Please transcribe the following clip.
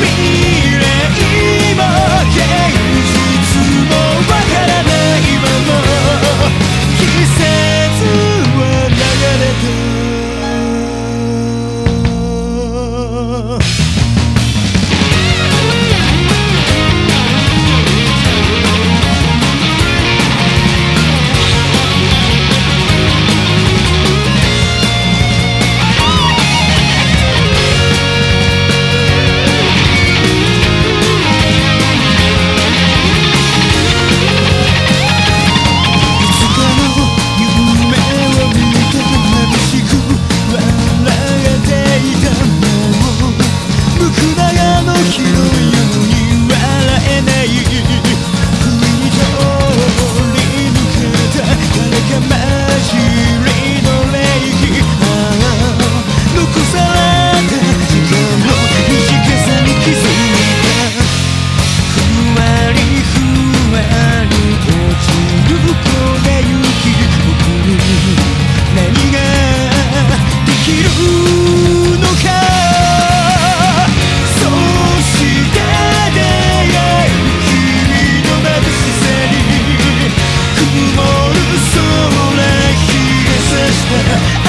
be Yeah.